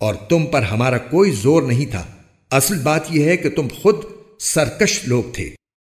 اور تم پر ہمارا کوئی زور نہیں تھا۔ اصل بات یہ ہے کہ تم خود سرکش لوگ تھے۔